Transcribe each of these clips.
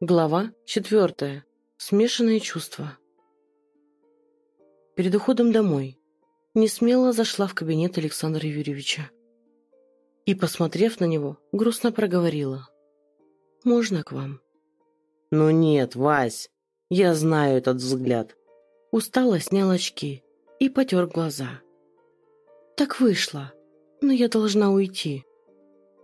Глава четвертая. Смешанные чувства. Перед уходом домой не смело зашла в кабинет Александра Юрьевича и, посмотрев на него, грустно проговорила. «Можно к вам?» «Ну нет, Вась, я знаю этот взгляд». Устало снял очки и потер глаза. «Так вышло, но я должна уйти».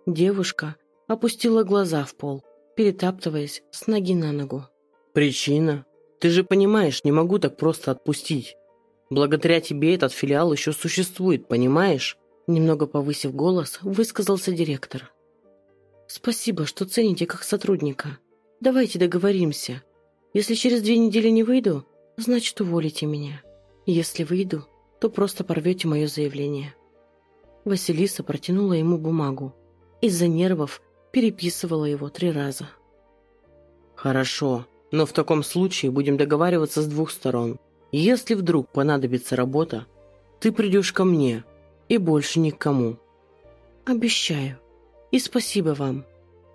Девушка опустила глаза в пол перетаптываясь с ноги на ногу. «Причина? Ты же понимаешь, не могу так просто отпустить. Благодаря тебе этот филиал еще существует, понимаешь?» Немного повысив голос, высказался директор. «Спасибо, что цените как сотрудника. Давайте договоримся. Если через две недели не выйду, значит, уволите меня. Если выйду, то просто порвете мое заявление». Василиса протянула ему бумагу. Из-за нервов переписывала его три раза. «Хорошо, но в таком случае будем договариваться с двух сторон. Если вдруг понадобится работа, ты придешь ко мне и больше ни к кому». «Обещаю. И спасибо вам.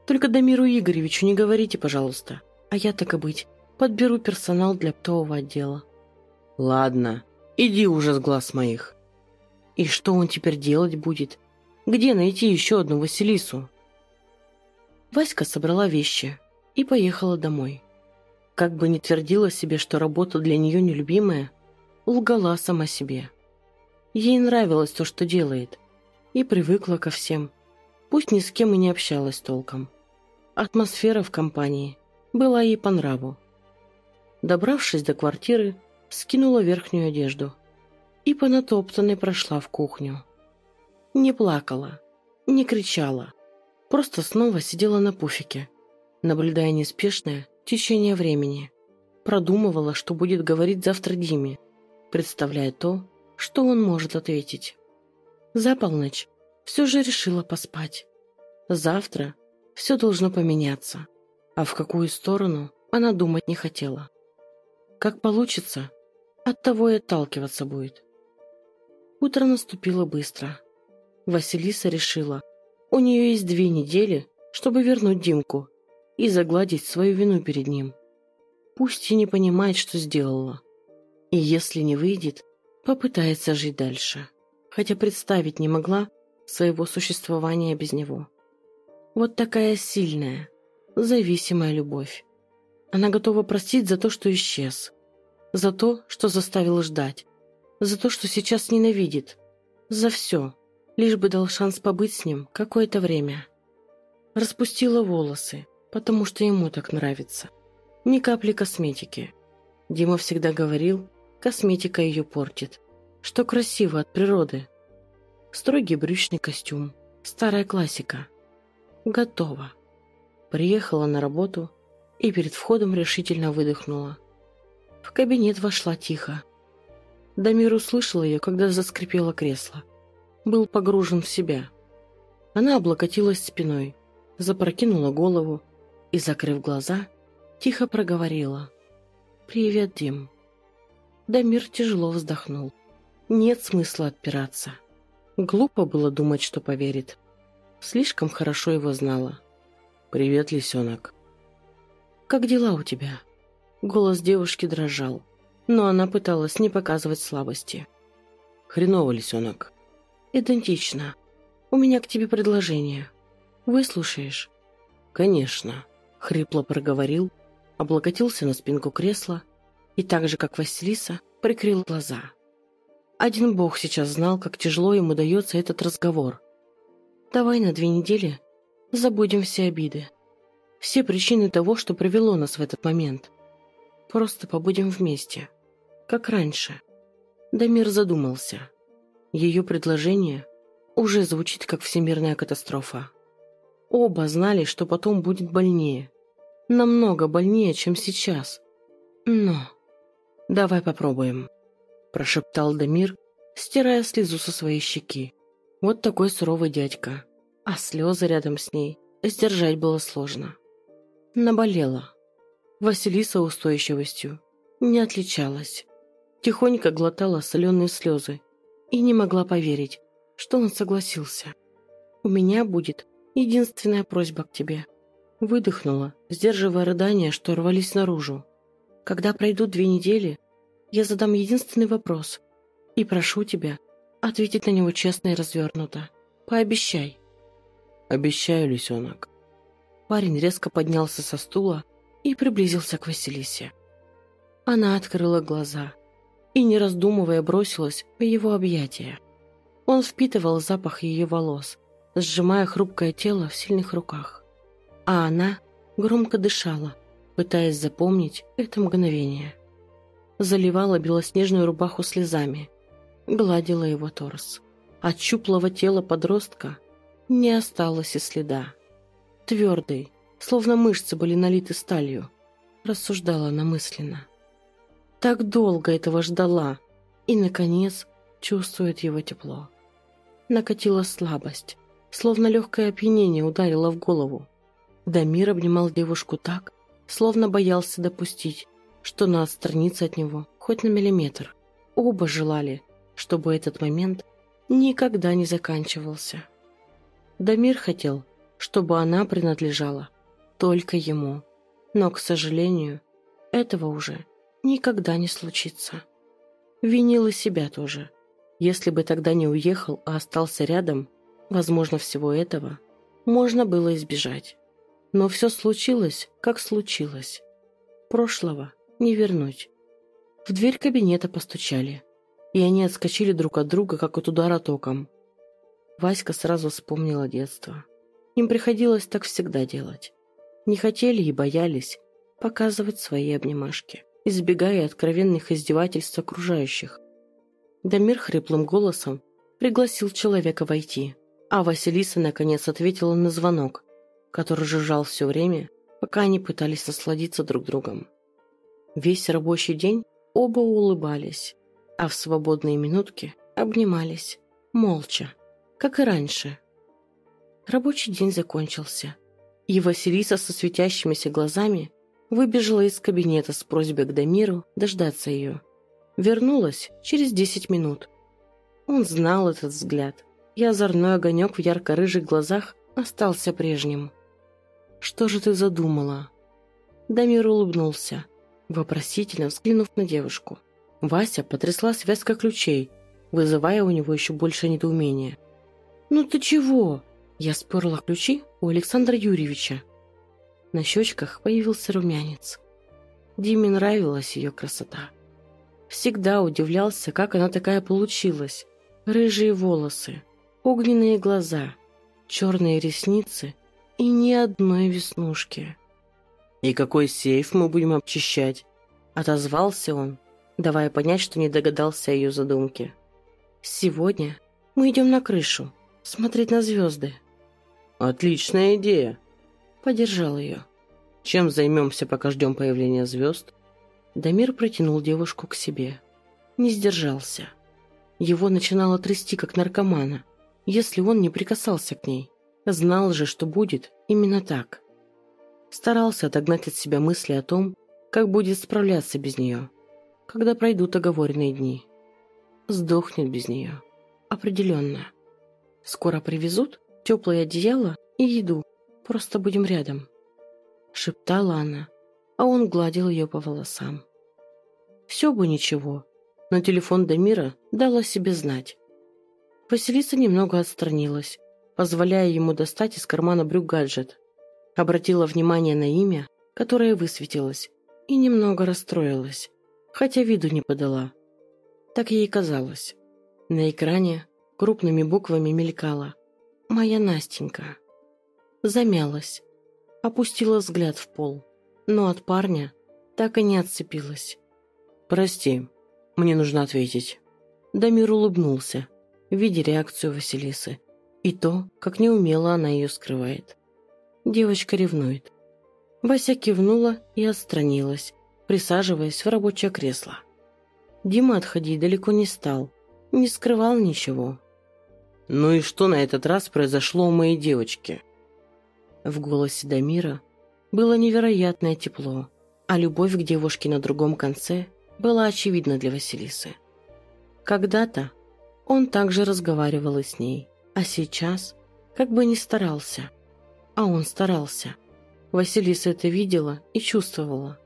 Только Дамиру Игоревичу не говорите, пожалуйста. А я, так и быть, подберу персонал для оптового отдела». «Ладно, иди уже с глаз моих». «И что он теперь делать будет? Где найти еще одну Василису?» Васька собрала вещи и поехала домой. Как бы ни твердила себе, что работа для нее нелюбимая, лгала сама себе. Ей нравилось то, что делает, и привыкла ко всем, пусть ни с кем и не общалась толком. Атмосфера в компании была ей по нраву. Добравшись до квартиры, скинула верхнюю одежду и по натоптанной прошла в кухню. Не плакала, не кричала, Просто снова сидела на пуфике, наблюдая неспешное течение времени. Продумывала, что будет говорить завтра Диме, представляя то, что он может ответить. За полночь все же решила поспать. Завтра все должно поменяться, а в какую сторону она думать не хотела. Как получится, от того и отталкиваться будет. Утро наступило быстро. Василиса решила, у нее есть две недели, чтобы вернуть Димку и загладить свою вину перед ним. Пусть и не понимает, что сделала. И если не выйдет, попытается жить дальше. Хотя представить не могла своего существования без него. Вот такая сильная, зависимая любовь. Она готова простить за то, что исчез. За то, что заставил ждать. За то, что сейчас ненавидит. За все лишь бы дал шанс побыть с ним какое-то время. Распустила волосы, потому что ему так нравится. Ни капли косметики. Дима всегда говорил, косметика ее портит. Что красиво от природы. Строгий брючный костюм. Старая классика. Готово. Приехала на работу и перед входом решительно выдохнула. В кабинет вошла тихо. Дамир услышал ее, когда заскрипело кресло был погружен в себя. Она облокотилась спиной, запрокинула голову и, закрыв глаза, тихо проговорила. «Привет, Дим». Дамир тяжело вздохнул. Нет смысла отпираться. Глупо было думать, что поверит. Слишком хорошо его знала. «Привет, лисенок». «Как дела у тебя?» Голос девушки дрожал, но она пыталась не показывать слабости. «Хреново, лисенок. «Идентично. У меня к тебе предложение. Выслушаешь?» «Конечно», — хрипло проговорил, облокотился на спинку кресла и так же, как Василиса, прикрыл глаза. Один бог сейчас знал, как тяжело ему дается этот разговор. «Давай на две недели забудем все обиды, все причины того, что привело нас в этот момент. Просто побудем вместе, как раньше». Дамир задумался. Ее предложение уже звучит как всемирная катастрофа. Оба знали, что потом будет больнее. Намного больнее, чем сейчас. Но... «Давай попробуем», – прошептал Дамир, стирая слезу со своей щеки. Вот такой суровый дядька. А слезы рядом с ней сдержать было сложно. Наболела. Василиса устойчивостью не отличалась. Тихонько глотала соленые слезы и не могла поверить, что он согласился. «У меня будет единственная просьба к тебе. Выдохнула, сдерживая рыдания, что рвались наружу. Когда пройдут две недели, я задам единственный вопрос и прошу тебя ответить на него честно и развернуто. Пообещай. Обещаю, лисенок. Парень резко поднялся со стула и приблизился к Василисе. Она открыла глаза и, не раздумывая, бросилась в его объятия. Он впитывал запах ее волос, сжимая хрупкое тело в сильных руках. А она громко дышала, пытаясь запомнить это мгновение. Заливала белоснежную рубаху слезами, гладила его торс. От щуплого тела подростка не осталось и следа. Твердый, словно мышцы были налиты сталью, рассуждала она мысленно. Так долго этого ждала, и, наконец, чувствует его тепло. Накатила слабость, словно легкое опьянение ударило в голову. Дамир обнимал девушку так, словно боялся допустить, что она отстранится от него хоть на миллиметр. Оба желали, чтобы этот момент никогда не заканчивался. Дамир хотел, чтобы она принадлежала только ему, но, к сожалению, этого уже никогда не случится. Винил и себя тоже. Если бы тогда не уехал, а остался рядом, возможно, всего этого можно было избежать. Но все случилось, как случилось. Прошлого не вернуть. В дверь кабинета постучали, и они отскочили друг от друга, как от удара током. Васька сразу вспомнила детство. Им приходилось так всегда делать. Не хотели и боялись показывать свои обнимашки, избегая откровенных издевательств окружающих. Дамир хриплым голосом пригласил человека войти, а Василиса наконец ответила на звонок, который жужжал все время, пока они пытались насладиться друг другом. Весь рабочий день оба улыбались, а в свободные минутки обнимались, молча, как и раньше. Рабочий день закончился, и Василиса со светящимися глазами выбежала из кабинета с просьбой к Дамиру дождаться ее. Вернулась через десять минут. Он знал этот взгляд, и озорной огонек в ярко-рыжих глазах остался прежним. «Что же ты задумала?» Дамир улыбнулся, вопросительно взглянув на девушку. Вася потрясла связка ключей, вызывая у него еще больше недоумения. «Ну ты чего?» Я сперла ключи у Александра Юрьевича. На щечках появился румянец. Диме нравилась ее красота. Всегда удивлялся, как она такая получилась. Рыжие волосы, огненные глаза, черные ресницы и ни одной веснушки. «И какой сейф мы будем обчищать?» Отозвался он, давая понять, что не догадался о ее задумке. «Сегодня мы идем на крышу, смотреть на звезды». «Отличная идея!» Поддержал ее. «Чем займемся, пока ждем появления звезд?» Дамир протянул девушку к себе. Не сдержался. Его начинало трясти, как наркомана, если он не прикасался к ней. Знал же, что будет именно так. Старался отогнать от себя мысли о том, как будет справляться без нее, когда пройдут оговоренные дни. Сдохнет без нее. Определенно. Скоро привезут теплое одеяло и еду. Просто будем рядом. Шептала она, а он гладил ее по волосам. Все бы ничего, но телефон Дамира дал о себе знать. Василиса немного отстранилась, позволяя ему достать из кармана брюк гаджет. Обратила внимание на имя, которое высветилось, и немного расстроилась, хотя виду не подала. Так ей казалось. На экране крупными буквами мелькало «Моя Настенька». Замялась, опустила взгляд в пол, но от парня так и не отцепилась. «Прости, мне нужно ответить». Дамир улыбнулся, видя реакцию Василисы, и то, как неумело она ее скрывает. Девочка ревнует. Вася кивнула и отстранилась, присаживаясь в рабочее кресло. Дима отходить далеко не стал, не скрывал ничего. «Ну и что на этот раз произошло у моей девочки?» В голосе Дамира было невероятное тепло, а любовь к девушке на другом конце была очевидна для Василисы. Когда-то он также разговаривал и с ней, а сейчас как бы не старался. А он старался. Василиса это видела и чувствовала.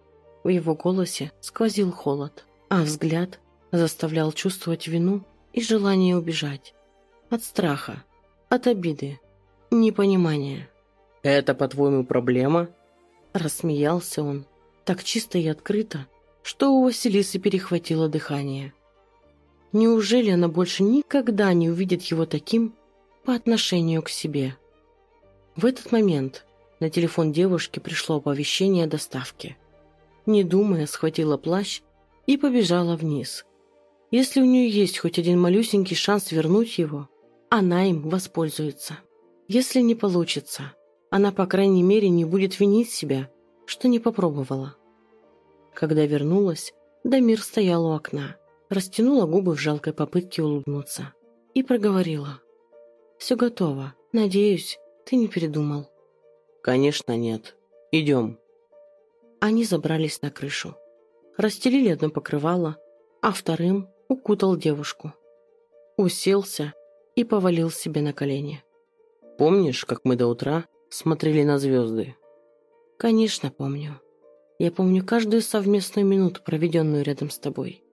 В его голосе сквозил холод, а взгляд заставлял чувствовать вину и желание убежать. От страха, от обиды, непонимания. «Это, по-твоему, проблема?» Рассмеялся он, так чисто и открыто, что у Василисы перехватило дыхание. Неужели она больше никогда не увидит его таким по отношению к себе? В этот момент на телефон девушки пришло оповещение о доставке. Не думая, схватила плащ и побежала вниз. Если у нее есть хоть один малюсенький шанс вернуть его, она им воспользуется. Если не получится, она, по крайней мере, не будет винить себя, что не попробовала. Когда вернулась, Дамир стоял у окна, растянула губы в жалкой попытке улыбнуться и проговорила. «Все готово. Надеюсь, ты не передумал». «Конечно нет. Идем». Они забрались на крышу. Расстелили одно покрывало, а вторым укутал девушку. Уселся и повалил себе на колени. «Помнишь, как мы до утра смотрели на звезды?» «Конечно, помню. Я помню каждую совместную минуту, проведенную рядом с тобой».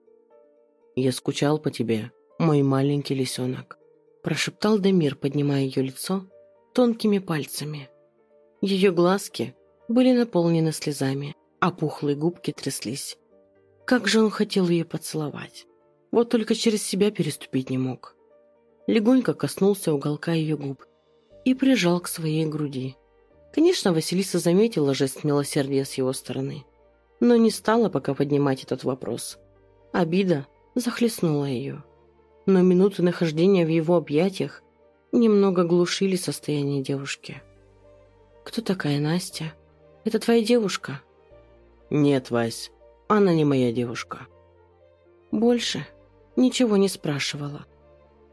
«Я скучал по тебе, мой маленький лисенок», прошептал Демир, поднимая ее лицо тонкими пальцами. Ее глазки были наполнены слезами, а пухлые губки тряслись. Как же он хотел ее поцеловать. Вот только через себя переступить не мог. Легонько коснулся уголка ее губ и прижал к своей груди. Конечно, Василиса заметила жест милосердия с его стороны, но не стала пока поднимать этот вопрос. Обида захлестнула ее. Но минуты нахождения в его объятиях немного глушили состояние девушки. «Кто такая Настя? Это твоя девушка?» «Нет, Вась, она не моя девушка». Больше ничего не спрашивала.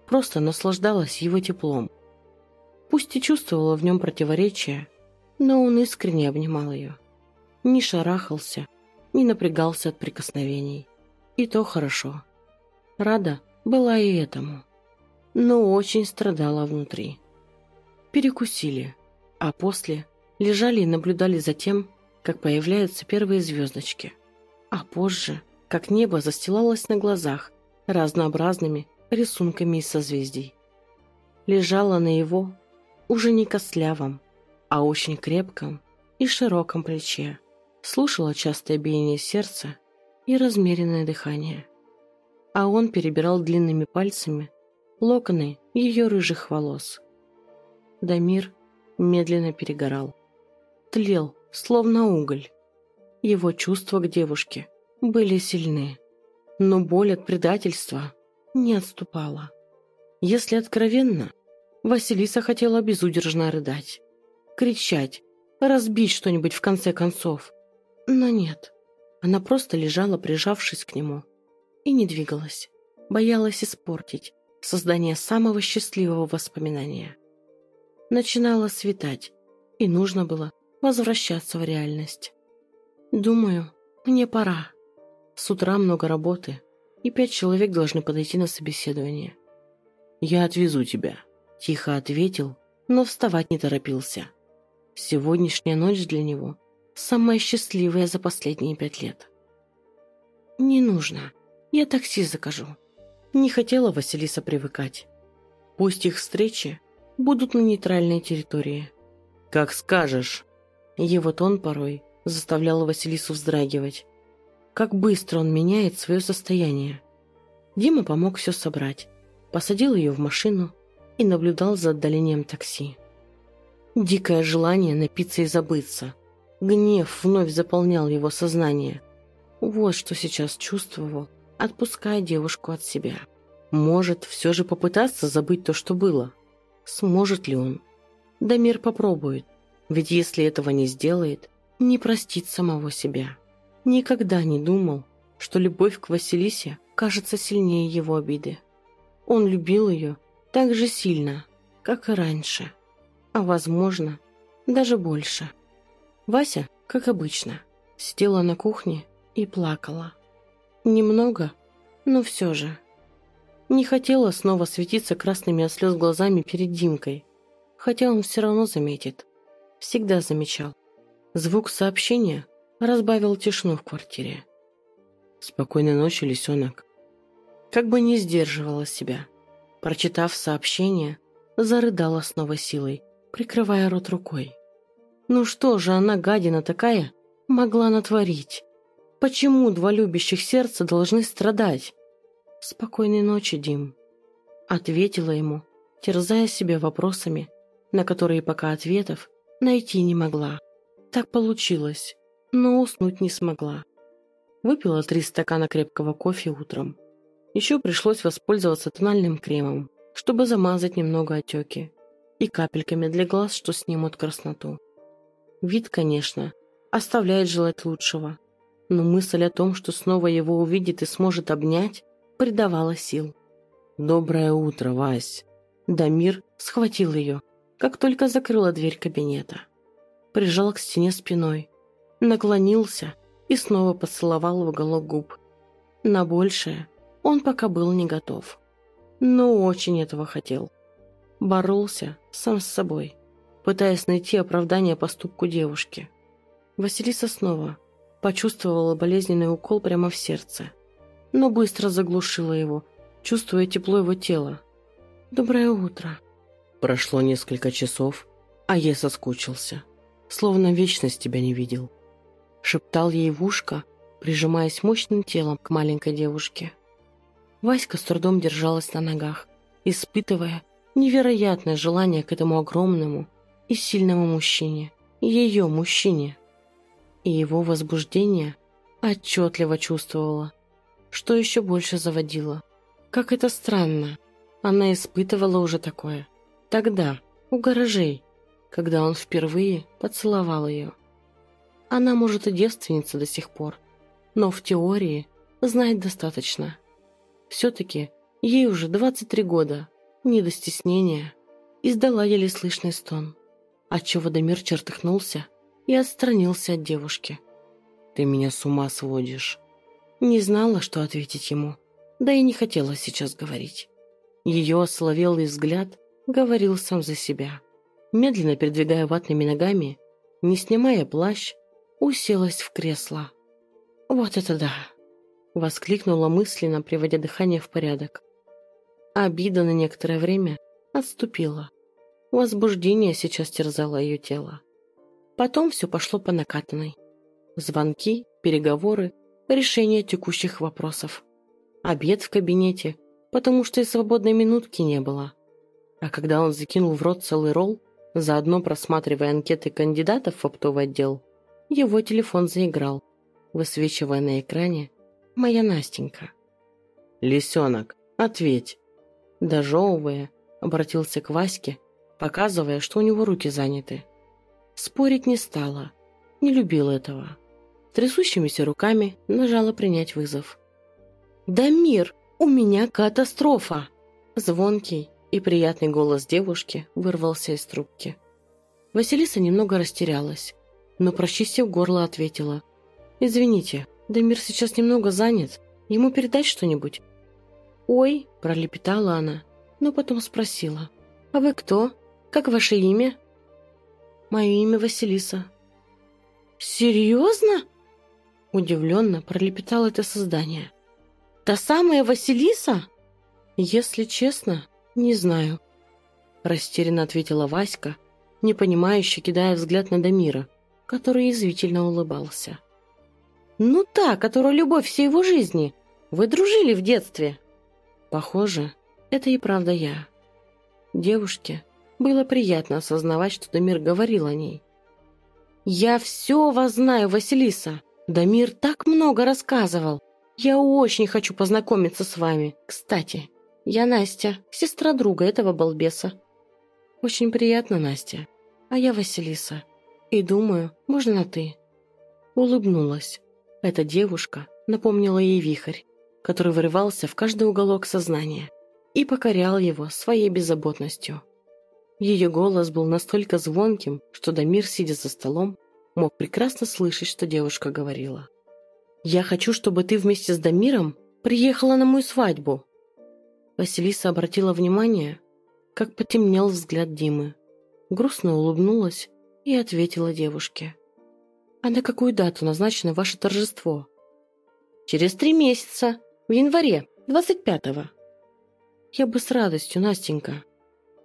Просто наслаждалась его теплом. Пусть и чувствовала в нем противоречие, но он искренне обнимал ее. Не шарахался, не напрягался от прикосновений. И то хорошо. Рада была и этому. Но очень страдала внутри. Перекусили, а после лежали и наблюдали за тем, как появляются первые звездочки. А позже, как небо застилалось на глазах разнообразными рисунками из созвездий. Лежала на его, уже не костлявом, а очень крепком и широком плече. Слушала частое биение сердца и размеренное дыхание. А он перебирал длинными пальцами локоны ее рыжих волос. Дамир медленно перегорал. Тлел, словно уголь. Его чувства к девушке были сильны, но боль от предательства не отступала. Если откровенно, Василиса хотела безудержно рыдать кричать, разбить что-нибудь в конце концов. Но нет. Она просто лежала, прижавшись к нему, и не двигалась. Боялась испортить создание самого счастливого воспоминания. Начинало светать, и нужно было возвращаться в реальность. Думаю, мне пора. С утра много работы, и пять человек должны подойти на собеседование. «Я отвезу тебя», – тихо ответил, но вставать не торопился. Сегодняшняя ночь для него самая счастливая за последние пять лет. «Не нужно. Я такси закажу». Не хотела Василиса привыкать. Пусть их встречи будут на нейтральной территории. «Как скажешь». Его тон порой заставлял Василису вздрагивать. Как быстро он меняет свое состояние. Дима помог все собрать, посадил ее в машину и наблюдал за отдалением такси. Дикое желание напиться и забыться. Гнев вновь заполнял его сознание. Вот что сейчас чувствовал, отпуская девушку от себя. Может, все же попытаться забыть то, что было? Сможет ли он? Дамир попробует, ведь если этого не сделает, не простит самого себя. Никогда не думал, что любовь к Василисе кажется сильнее его обиды. Он любил ее так же сильно, как и раньше а, возможно, даже больше. Вася, как обычно, сидела на кухне и плакала. Немного, но все же. Не хотела снова светиться красными от слез глазами перед Димкой, хотя он все равно заметит. Всегда замечал. Звук сообщения разбавил тишину в квартире. «Спокойной ночи, лисенок». Как бы не сдерживала себя. Прочитав сообщение, зарыдала с новой силой, прикрывая рот рукой. Ну что же она, гадина такая, могла натворить? Почему два любящих сердца должны страдать? «Спокойной ночи, Дим», — ответила ему, терзая себя вопросами, на которые пока ответов найти не могла. Так получилось, но уснуть не смогла. Выпила три стакана крепкого кофе утром. Еще пришлось воспользоваться тональным кремом, чтобы замазать немного отеки, и капельками для глаз, что снимут красноту. Вид, конечно, оставляет желать лучшего, но мысль о том, что снова его увидит и сможет обнять, придавала сил. «Доброе утро, Вась!» Дамир схватил ее, как только закрыла дверь кабинета. Прижал к стене спиной, наклонился и снова поцеловал в уголок губ. На большее он пока был не готов, но очень этого хотел. Боролся сам с собой, пытаясь найти оправдание поступку девушки. Василиса снова почувствовала болезненный укол прямо в сердце, но быстро заглушила его, чувствуя тепло его тела. «Доброе утро». Прошло несколько часов, а я соскучился. Словно вечность тебя не видел. Шептал ей в ушко, прижимаясь мощным телом к маленькой девушке. Васька с трудом держалась на ногах, испытывая невероятное желание к этому огромному и сильному мужчине, ее мужчине. И его возбуждение отчетливо чувствовала, что еще больше заводило. Как это странно, она испытывала уже такое. Тогда, у гаражей, когда он впервые поцеловал ее. Она, может, и девственница до сих пор, но в теории знает достаточно. Все-таки ей уже 23 года, не до стеснения, издала еле слышный стон, отчего Дамир чертыхнулся и отстранился от девушки. «Ты меня с ума сводишь». Не знала, что ответить ему, да и не хотела сейчас говорить. Ее ословелый взгляд говорил сам за себя. Медленно передвигая ватными ногами, не снимая плащ, уселась в кресло. «Вот это да!» — воскликнула мысленно, приводя дыхание в порядок. Обида на некоторое время отступила. Возбуждение сейчас терзало ее тело. Потом все пошло по накатанной. Звонки, переговоры, решение текущих вопросов. Обед в кабинете, потому что и свободной минутки не было. А когда он закинул в рот целый ролл, заодно просматривая анкеты кандидатов в оптовый отдел, его телефон заиграл, высвечивая на экране «Моя Настенька». «Лисенок, ответь!» Дожевывая, обратился к Ваське, показывая, что у него руки заняты. Спорить не стала, не любил этого. Трясущимися руками нажала принять вызов. «Да мир, у меня катастрофа!» Звонкий и приятный голос девушки вырвался из трубки. Василиса немного растерялась, но, прочистив горло, ответила. «Извините, Дамир сейчас немного занят. Ему передать что-нибудь?» «Ой», – пролепетала она, но потом спросила. «А вы кто? Как ваше имя?» «Мое имя Василиса». «Серьезно?» Удивленно пролепетало это создание. «Та самая Василиса?» «Если честно, не знаю», – растерянно ответила Васька, непонимающе кидая взгляд на Дамира, который язвительно улыбался. «Ну та, которая любовь всей его жизни. Вы дружили в детстве». Похоже, это и правда я. Девушке было приятно осознавать, что Дамир говорил о ней. «Я все вас знаю, Василиса. Дамир так много рассказывал. Я очень хочу познакомиться с вами. Кстати, я Настя, сестра друга этого балбеса». «Очень приятно, Настя. А я Василиса. И думаю, можно на «ты». Улыбнулась. Эта девушка напомнила ей вихрь, который вырывался в каждый уголок сознания и покорял его своей беззаботностью. Ее голос был настолько звонким, что Дамир, сидя за столом, мог прекрасно слышать, что девушка говорила. «Я хочу, чтобы ты вместе с Дамиром приехала на мою свадьбу». Василиса обратила внимание, как потемнел взгляд Димы. Грустно улыбнулась и ответила девушке. А на какую дату назначено ваше торжество? Через три месяца, в январе, 25-го. Я бы с радостью, Настенька.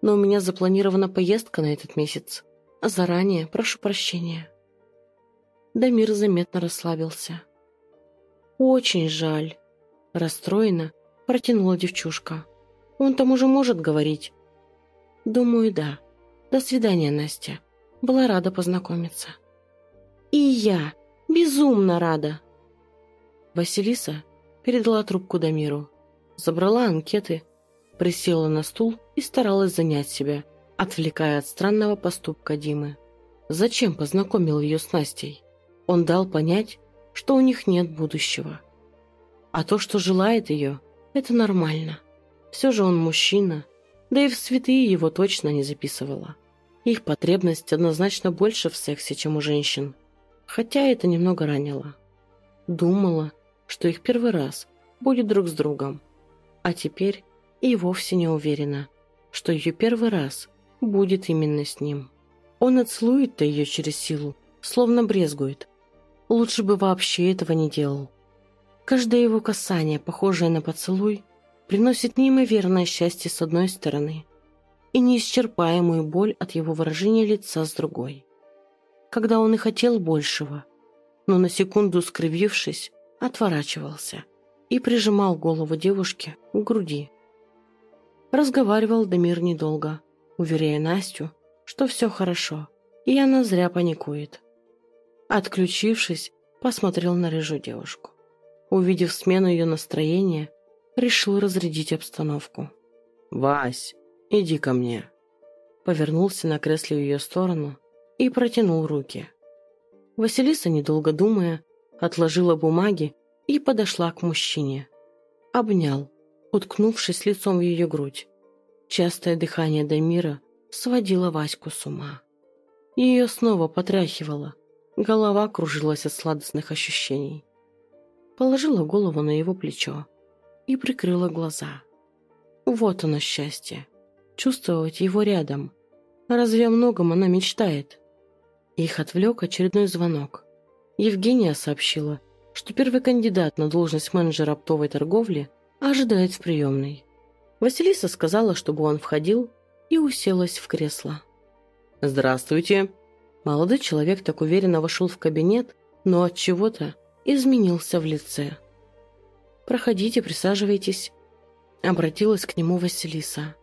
Но у меня запланирована поездка на этот месяц. Заранее прошу прощения. Дамир заметно расслабился. «Очень жаль», – расстроена протянула девчушка. «Он там уже может говорить?» «Думаю, да. До свидания, Настя. Была рада познакомиться». «И я. Безумно рада!» Василиса передала трубку Дамиру, забрала анкеты, присела на стул и старалась занять себя, отвлекая от странного поступка Димы. Зачем познакомил ее с Настей? Он дал понять, что у них нет будущего. А то, что желает ее, это нормально. Все же он мужчина, да и в святые его точно не записывала. Их потребность однозначно больше в сексе, чем у женщин. Хотя это немного ранило. Думала, что их первый раз будет друг с другом. А теперь и вовсе не уверена, что ее первый раз будет именно с ним. Он отцелует-то ее через силу, словно брезгует. Лучше бы вообще этого не делал. Каждое его касание, похожее на поцелуй, приносит неимоверное счастье с одной стороны и неисчерпаемую боль от его выражения лица с другой. Когда он и хотел большего, но на секунду скривившись, отворачивался и прижимал голову девушки к груди. Разговаривал Дамир недолго, уверяя Настю, что все хорошо, и она зря паникует. Отключившись, посмотрел на рыжую девушку. Увидев смену ее настроения, решил разрядить обстановку. «Вась, иди ко мне!» Повернулся на кресле в ее сторону и протянул руки. Василиса, недолго думая, отложила бумаги и подошла к мужчине. Обнял, уткнувшись лицом в ее грудь. Частое дыхание Дамира сводило Ваську с ума. Ее снова потряхивало, голова кружилась от сладостных ощущений положила голову на его плечо и прикрыла глаза. Вот оно счастье. Чувствовать его рядом. Разве о многом она мечтает? Их отвлек очередной звонок. Евгения сообщила, что первый кандидат на должность менеджера оптовой торговли ожидает в приемной. Василиса сказала, чтобы он входил, и уселась в кресло. «Здравствуйте!» Молодой человек так уверенно вошел в кабинет, но от чего-то изменился в лице. «Проходите, присаживайтесь», — обратилась к нему Василиса.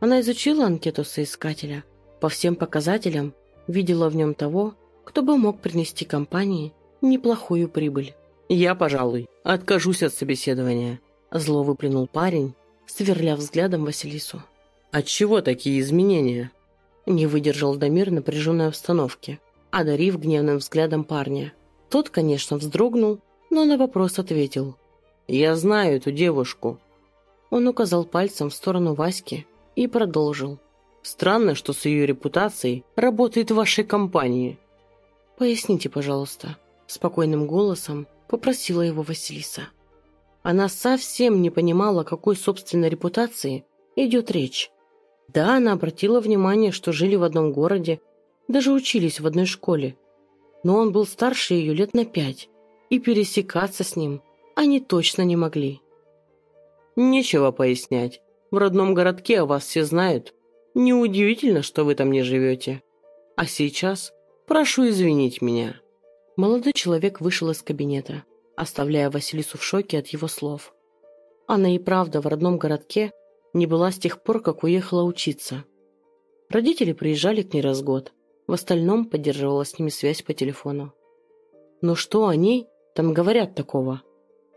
Она изучила анкету соискателя. По всем показателям видела в нем того, кто бы мог принести компании неплохую прибыль. «Я, пожалуй, откажусь от собеседования», — зло выплюнул парень, сверля взглядом Василису. «Отчего такие изменения?» Не выдержал Дамир напряженной обстановки, одарив гневным взглядом парня. Тот, конечно, вздрогнул, но на вопрос ответил. «Я знаю эту девушку». Он указал пальцем в сторону Васьки и продолжил. «Странно, что с ее репутацией работает в вашей компании». «Поясните, пожалуйста», – спокойным голосом попросила его Василиса. Она совсем не понимала, о какой собственной репутации идет речь. Да, она обратила внимание, что жили в одном городе, даже учились в одной школе, но он был старше ее лет на пять, и пересекаться с ним они точно не могли. «Нечего пояснять. В родном городке о вас все знают. Неудивительно, что вы там не живете. А сейчас прошу извинить меня». Молодой человек вышел из кабинета, оставляя Василису в шоке от его слов. Она и правда в родном городке не была с тех пор, как уехала учиться. Родители приезжали к ней раз год, в остальном поддерживала с ними связь по телефону. Но что о ней там говорят такого?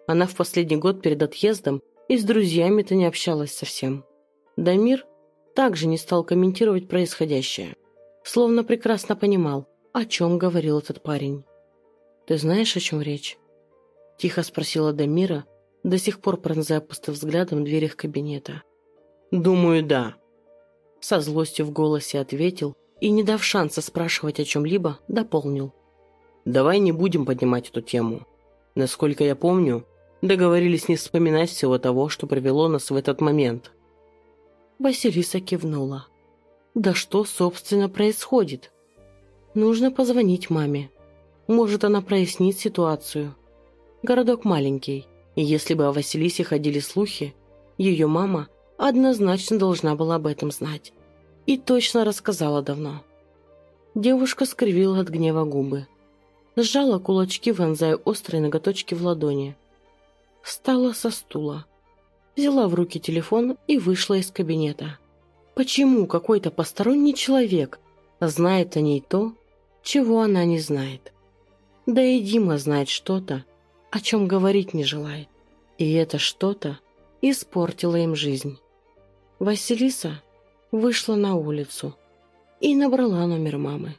Она в последний год перед отъездом и с друзьями-то не общалась совсем. Дамир также не стал комментировать происходящее, словно прекрасно понимал, о чем говорил этот парень. «Ты знаешь, о чем речь?» Тихо спросила Дамира, до сих пор пронзая пустым взглядом дверь их кабинета. «Думаю, да», — со злостью в голосе ответил и, не дав шанса спрашивать о чем-либо, дополнил. «Давай не будем поднимать эту тему. Насколько я помню, договорились не вспоминать всего того, что привело нас в этот момент». Василиса кивнула. «Да что, собственно, происходит? Нужно позвонить маме». Может, она прояснит ситуацию. Городок маленький, и если бы о Василисе ходили слухи, ее мама однозначно должна была об этом знать. И точно рассказала давно. Девушка скривила от гнева губы. Сжала кулачки, вонзая острые ноготочки в ладони. Встала со стула. Взяла в руки телефон и вышла из кабинета. Почему какой-то посторонний человек знает о ней то, чего она не знает? Да и Дима знает что-то, о чем говорить не желает. И это что-то испортило им жизнь. Василиса вышла на улицу и набрала номер мамы.